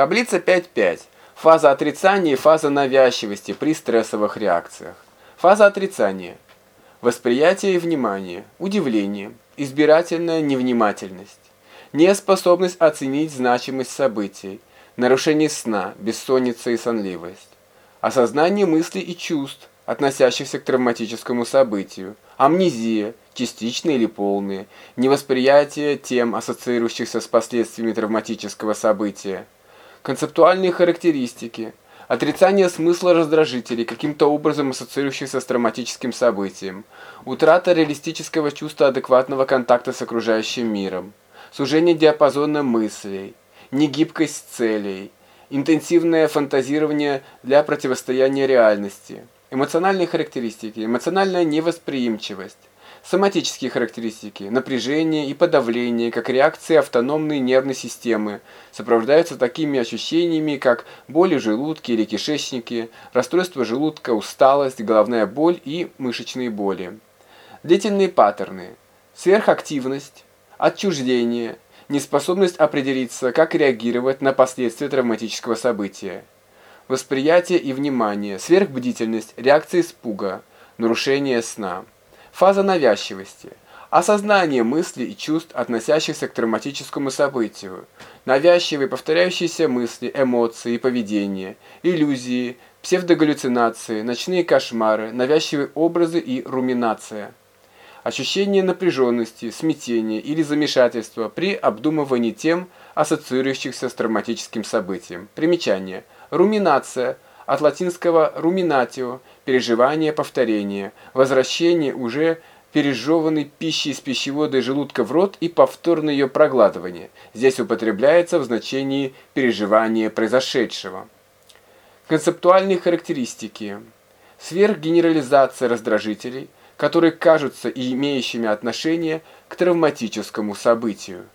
Таблица 5.5. Фаза отрицания и фаза навязчивости при стрессовых реакциях. Фаза отрицания. Восприятие и внимание, удивление, избирательная невнимательность, неспособность оценить значимость событий, нарушение сна, бессонница и сонливость, осознание мыслей и чувств, относящихся к травматическому событию, амнезия, частичные или полные, невосприятие тем, ассоциирующихся с последствиями травматического события, концептуальные характеристики, отрицание смысла раздражителей, каким-то образом ассоциирующихся с травматическим событием, утрата реалистического чувства адекватного контакта с окружающим миром, сужение диапазона мыслей, негибкость целей, интенсивное фантазирование для противостояния реальности, эмоциональные характеристики, эмоциональная невосприимчивость, Соматические характеристики, напряжение и подавление, как реакции автономной нервной системы, сопровождаются такими ощущениями, как боли в желудке или кишечнике, расстройство желудка, усталость, головная боль и мышечные боли. Длительные паттерны, сверхактивность, отчуждение, неспособность определиться, как реагировать на последствия травматического события, восприятие и внимание, сверхбдительность, реакция испуга, нарушение сна. Фаза навязчивости. Осознание мыслей и чувств, относящихся к травматическому событию. Навязчивые повторяющиеся мысли, эмоции и поведение, иллюзии, псевдогаллюцинации, ночные кошмары, навязчивые образы и руминация. Ощущение напряженности, смятения или замешательства при обдумывании тем, ассоциирующихся с травматическим событием. Примечание. Руминация – от латинского «ruminatio» – переживание, повторение, возвращение уже пережеванной пищи из пищевода и желудка в рот и повторное ее проглатывание. Здесь употребляется в значении переживания произошедшего. Концептуальные характеристики. Сверхгенерализация раздражителей, которые кажутся и имеющими отношение к травматическому событию.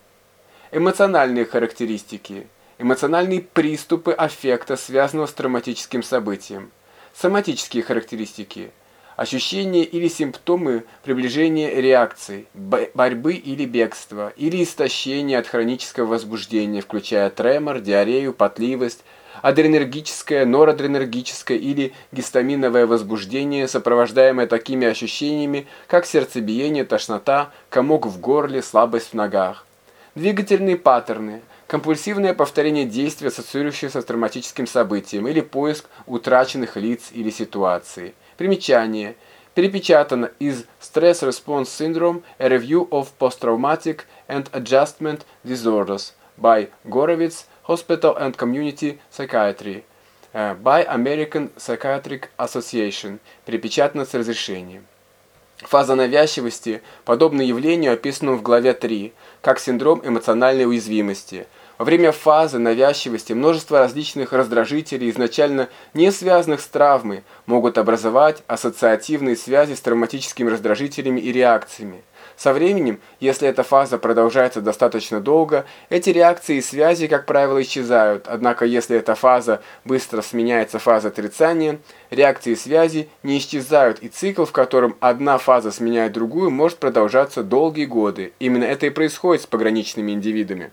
Эмоциональные характеристики эмоциональные приступы аффекта, связанного с травматическим событием, соматические характеристики, ощущения или симптомы приближения реакции, борьбы или бегства, или истощения от хронического возбуждения, включая тремор, диарею, потливость, адренергическое, норадренергическое или гистаминовое возбуждение, сопровождаемое такими ощущениями, как сердцебиение, тошнота, комок в горле, слабость в ногах. Двигательные паттерны – компульсивное повторение действий, ассоциирующихся с травматическим событием, или поиск утраченных лиц или ситуаций. Примечание. Перепечатано из Stress Response Syndrome A Review of Post-Traumatic and Adjustment Disorders by Gorovitz Hospital and Community Psychiatry uh, by American Psychiatric Association. Перепечатано с разрешением. Фаза навязчивости подобна явлению, описанному в главе 3, как синдром эмоциональной уязвимости. Во время фазы навязчивости множество различных раздражителей, изначально не связанных с травмой, могут образовать ассоциативные связи с травматическими раздражителями и реакциями. Со временем, если эта фаза продолжается достаточно долго, эти реакции и связи, как правило, исчезают, однако если эта фаза быстро сменяется фазой отрицания, реакции и связи не исчезают, и цикл, в котором одна фаза сменяет другую, может продолжаться долгие годы. Именно это и происходит с пограничными индивидами.